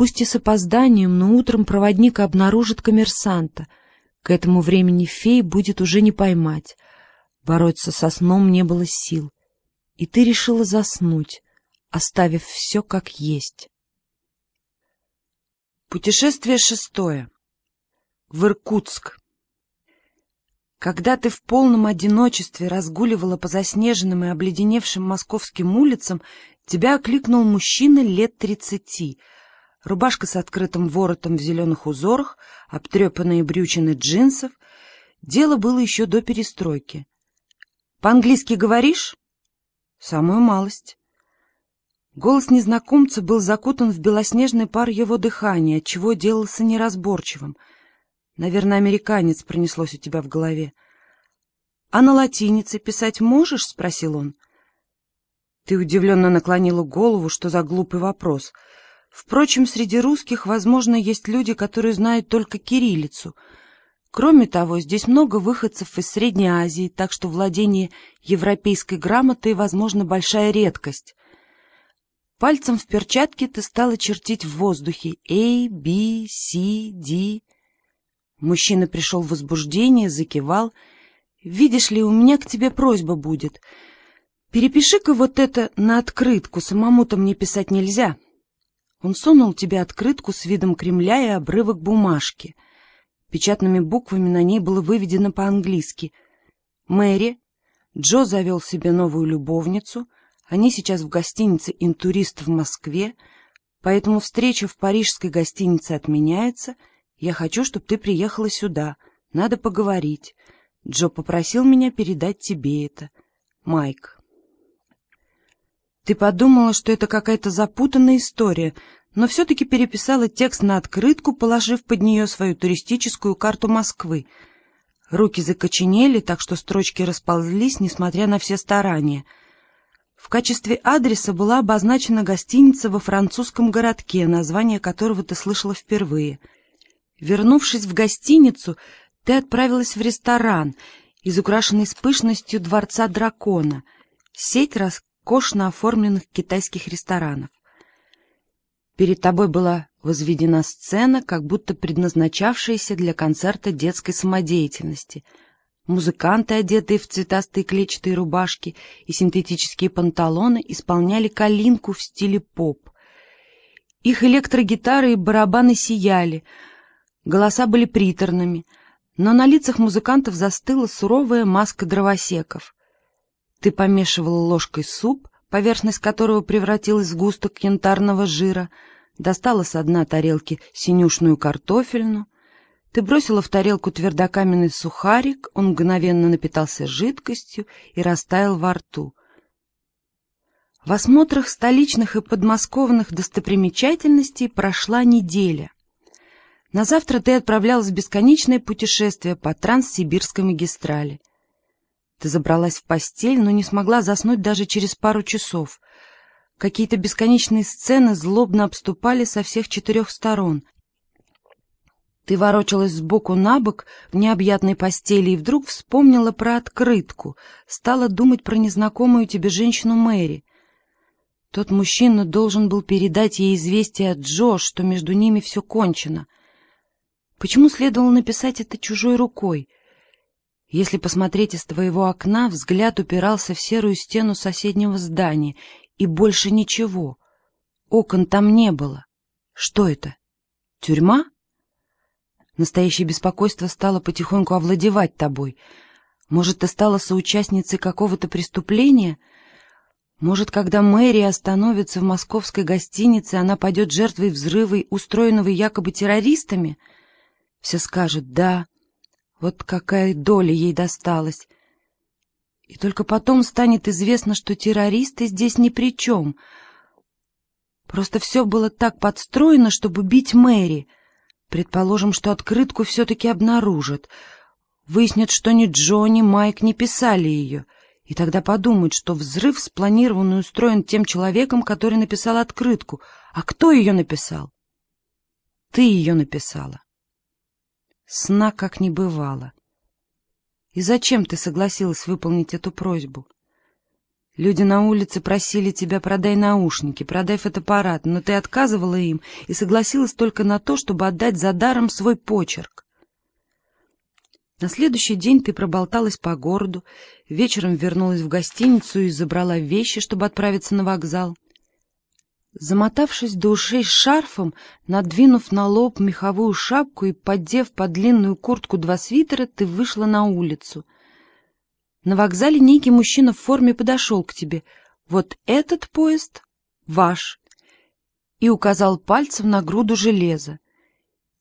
Пусть и с опозданием, но утром проводник обнаружит коммерсанта. К этому времени фей будет уже не поймать. Бороться со сном не было сил. И ты решила заснуть, оставив все как есть. Путешествие шестое. В Иркутск. Когда ты в полном одиночестве разгуливала по заснеженным и обледеневшим московским улицам, тебя окликнул мужчина лет тридцати. Рубашка с открытым воротом в зеленых узорах, обтрепанные брючины джинсов. Дело было еще до перестройки. «По-английски говоришь?» «Самую малость». Голос незнакомца был закутан в белоснежный пар его дыхания, отчего делался неразборчивым — Наверное, американец пронеслось у тебя в голове. — А на латинице писать можешь? — спросил он. Ты удивленно наклонила голову, что за глупый вопрос. Впрочем, среди русских, возможно, есть люди, которые знают только кириллицу. Кроме того, здесь много выходцев из Средней Азии, так что владение европейской грамотой, возможно, большая редкость. Пальцем в перчатке ты стала чертить в воздухе A, B, C, D... Мужчина пришел в возбуждение, закивал. «Видишь ли, у меня к тебе просьба будет. Перепиши-ка вот это на открытку, самому-то мне писать нельзя». Он сунул тебе открытку с видом Кремля и обрывок бумажки. Печатными буквами на ней было выведено по-английски. «Мэри, Джо завел себе новую любовницу. Они сейчас в гостинице «Интурист» в Москве, поэтому встреча в парижской гостинице отменяется — я хочу, чтобы ты приехала сюда. Надо поговорить. Джо попросил меня передать тебе это. Майк. Ты подумала, что это какая-то запутанная история, но все-таки переписала текст на открытку, положив под нее свою туристическую карту Москвы. Руки закоченели, так что строчки расползлись, несмотря на все старания. В качестве адреса была обозначена гостиница во французском городке, название которого ты слышала впервые — Вернувшись в гостиницу, ты отправилась в ресторан, изукрашенный с пышностью дворца дракона, сеть роскошно оформленных китайских ресторанов. Перед тобой была возведена сцена, как будто предназначавшаяся для концерта детской самодеятельности. Музыканты, одетые в цветастые клетчатые рубашки и синтетические панталоны, исполняли калинку в стиле поп. Их электрогитары и барабаны сияли — Голоса были приторными, но на лицах музыкантов застыла суровая маска дровосеков. Ты помешивала ложкой суп, поверхность которого превратилась в густок янтарного жира, достала с дна тарелки синюшную картофельну, ты бросила в тарелку твердокаменный сухарик, он мгновенно напитался жидкостью и растаял во рту. В осмотрах столичных и подмосковных достопримечательностей прошла неделя — на завтра ты отправлялась в бесконечное путешествие по Транссибирской магистрали. Ты забралась в постель, но не смогла заснуть даже через пару часов. Какие-то бесконечные сцены злобно обступали со всех четырех сторон. Ты ворочалась сбоку на бок в необъятной постели и вдруг вспомнила про открытку, стала думать про незнакомую тебе женщину Мэри. Тот мужчина должен был передать ей известие от Джо, что между ними все кончено — Почему следовало написать это чужой рукой? Если посмотреть из твоего окна, взгляд упирался в серую стену соседнего здания, и больше ничего. Окон там не было. Что это? Тюрьма? Настоящее беспокойство стало потихоньку овладевать тобой. Может, ты стала соучастницей какого-то преступления? Может, когда Мэри остановится в московской гостинице, она пойдет жертвой взрыва, устроенного якобы террористами — все скажут «да», вот какая доля ей досталась. И только потом станет известно, что террористы здесь ни при чем. Просто все было так подстроено, чтобы бить Мэри. Предположим, что открытку все-таки обнаружат. Выяснят, что ни Джо, ни Майк не писали ее. И тогда подумают, что взрыв спланирован и устроен тем человеком, который написал открытку. А кто ее написал? Ты ее написала. Сна как не бывало. И зачем ты согласилась выполнить эту просьбу? Люди на улице просили тебя «продай наушники, продай фотоаппарат», но ты отказывала им и согласилась только на то, чтобы отдать за даром свой почерк. На следующий день ты проболталась по городу, вечером вернулась в гостиницу и забрала вещи, чтобы отправиться на вокзал. Замотавшись до ушей шарфом, надвинув на лоб меховую шапку и поддев под длинную куртку два свитера, ты вышла на улицу. На вокзале некий мужчина в форме подошел к тебе. «Вот этот поезд ваш!» и указал пальцем на груду железа.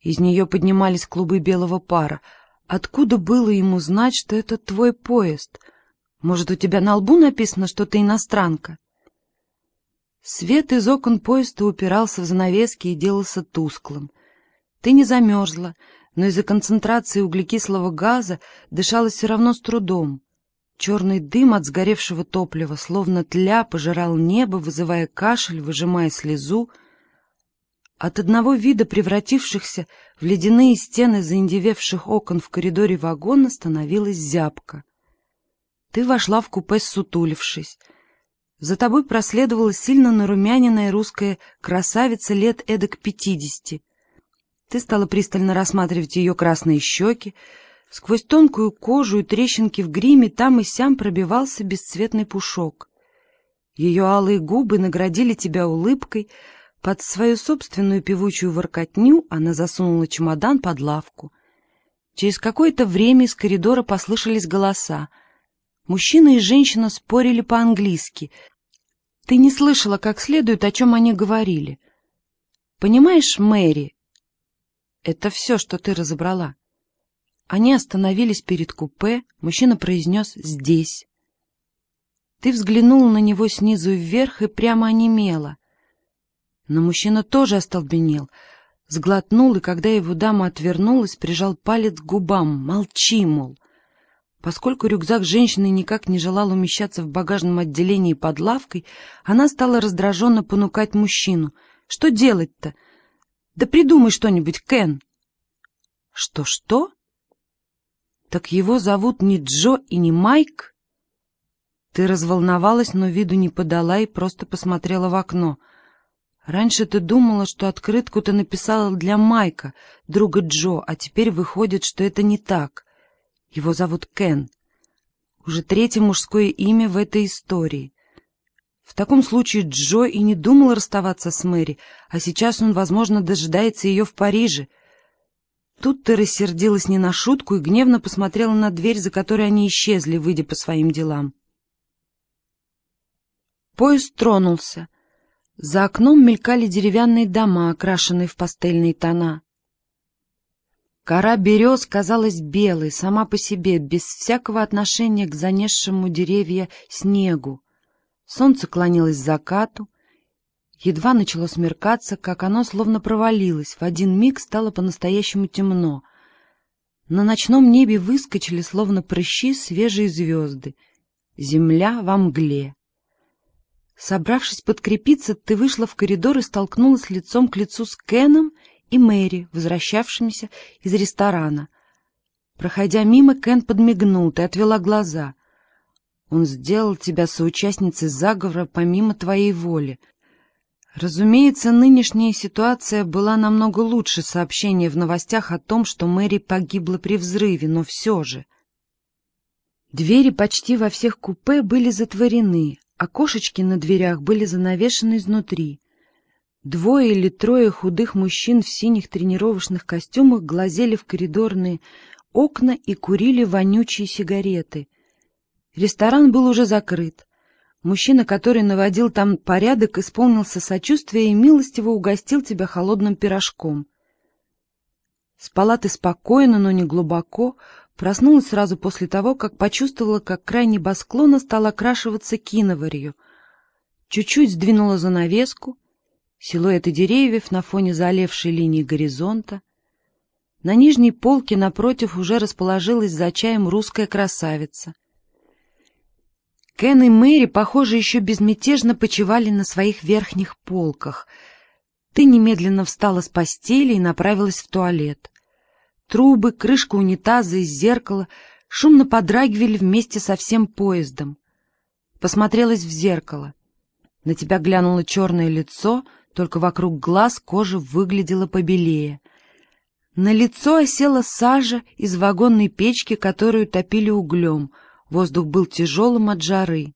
Из нее поднимались клубы белого пара — Откуда было ему знать, что это твой поезд? Может, у тебя на лбу написано, что ты иностранка? Свет из окон поезда упирался в занавески и делался тусклым. Ты не замерзла, но из-за концентрации углекислого газа дышалось все равно с трудом. Черный дым от сгоревшего топлива, словно тля, пожирал небо, вызывая кашель, выжимая слезу — от одного вида превратившихся в ледяные стены заиндевевших окон в коридоре вагона становилась зябко. Ты вошла в купе, сутулившись. За тобой проследовала сильно нарумяненная русская красавица лет эдак пятидесяти. Ты стала пристально рассматривать ее красные щеки. Сквозь тонкую кожу и трещинки в гриме там и сям пробивался бесцветный пушок. Ее алые губы наградили тебя улыбкой — под свою собственную певучую воркотню она засунула чемодан под лавку. Через какое-то время из коридора послышались голоса. Мужчина и женщина спорили по-английски. Ты не слышала как следует, о чем они говорили. Понимаешь, Мэри, это все, что ты разобрала. Они остановились перед купе, мужчина произнес «здесь». Ты взглянула на него снизу вверх и прямо онемела — но мужчина тоже остолбенел, сглотнул, и когда его дама отвернулась, прижал палец к губам. «Молчи, мол!» Поскольку рюкзак женщины никак не желал умещаться в багажном отделении под лавкой, она стала раздраженно понукать мужчину. «Что делать-то? Да придумай что-нибудь, Кен!» «Что-что? Так его зовут не Джо и не Майк?» Ты разволновалась, но виду не подала и просто посмотрела в окно — Раньше ты думала, что открытку ты написала для Майка, друга Джо, а теперь выходит, что это не так. Его зовут Кен. Уже третье мужское имя в этой истории. В таком случае Джо и не думал расставаться с Мэри, а сейчас он, возможно, дожидается ее в Париже. Тут ты рассердилась не на шутку и гневно посмотрела на дверь, за которой они исчезли, выйдя по своим делам. Поезд тронулся. За окном мелькали деревянные дома, окрашенные в пастельные тона. Кора берез казалась белой, сама по себе, без всякого отношения к занесшему деревья снегу. Солнце клонилось к закату. Едва начало смеркаться, как оно словно провалилось, в один миг стало по-настоящему темно. На ночном небе выскочили, словно прыщи, свежие звезды. Земля во мгле. Собравшись подкрепиться, ты вышла в коридор и столкнулась лицом к лицу с Кеном и Мэри, возвращавшимися из ресторана. Проходя мимо, Кен подмигнул, ты отвела глаза. Он сделал тебя соучастницей заговора помимо твоей воли. Разумеется, нынешняя ситуация была намного лучше сообщения в новостях о том, что Мэри погибла при взрыве, но все же... Двери почти во всех купе были затворены, Окошечки на дверях были занавешены изнутри. Двое или трое худых мужчин в синих тренировочных костюмах глазели в коридорные окна и курили вонючие сигареты. Ресторан был уже закрыт. Мужчина, который наводил там порядок, исполнился сочувствия и милостиво угостил тебя холодным пирожком. Спала ты спокойно, но не глубоко, Проснулась сразу после того, как почувствовала, как край небосклона стал окрашиваться киноварью. Чуть-чуть сдвинула занавеску, силуэты деревьев на фоне заолевшей линии горизонта. На нижней полке напротив уже расположилась за чаем русская красавица. Кен и Мэри, похоже, еще безмятежно почивали на своих верхних полках. Ты немедленно встала с постели и направилась в туалет. Трубы, крышка унитаза и зеркало шумно подрагивали вместе со всем поездом. посмотрелась в зеркало. На тебя глянуло черное лицо, только вокруг глаз кожа выглядела побелее. На лицо осела сажа из вагонной печки, которую топили углем. Воздух был тяжелым от жары.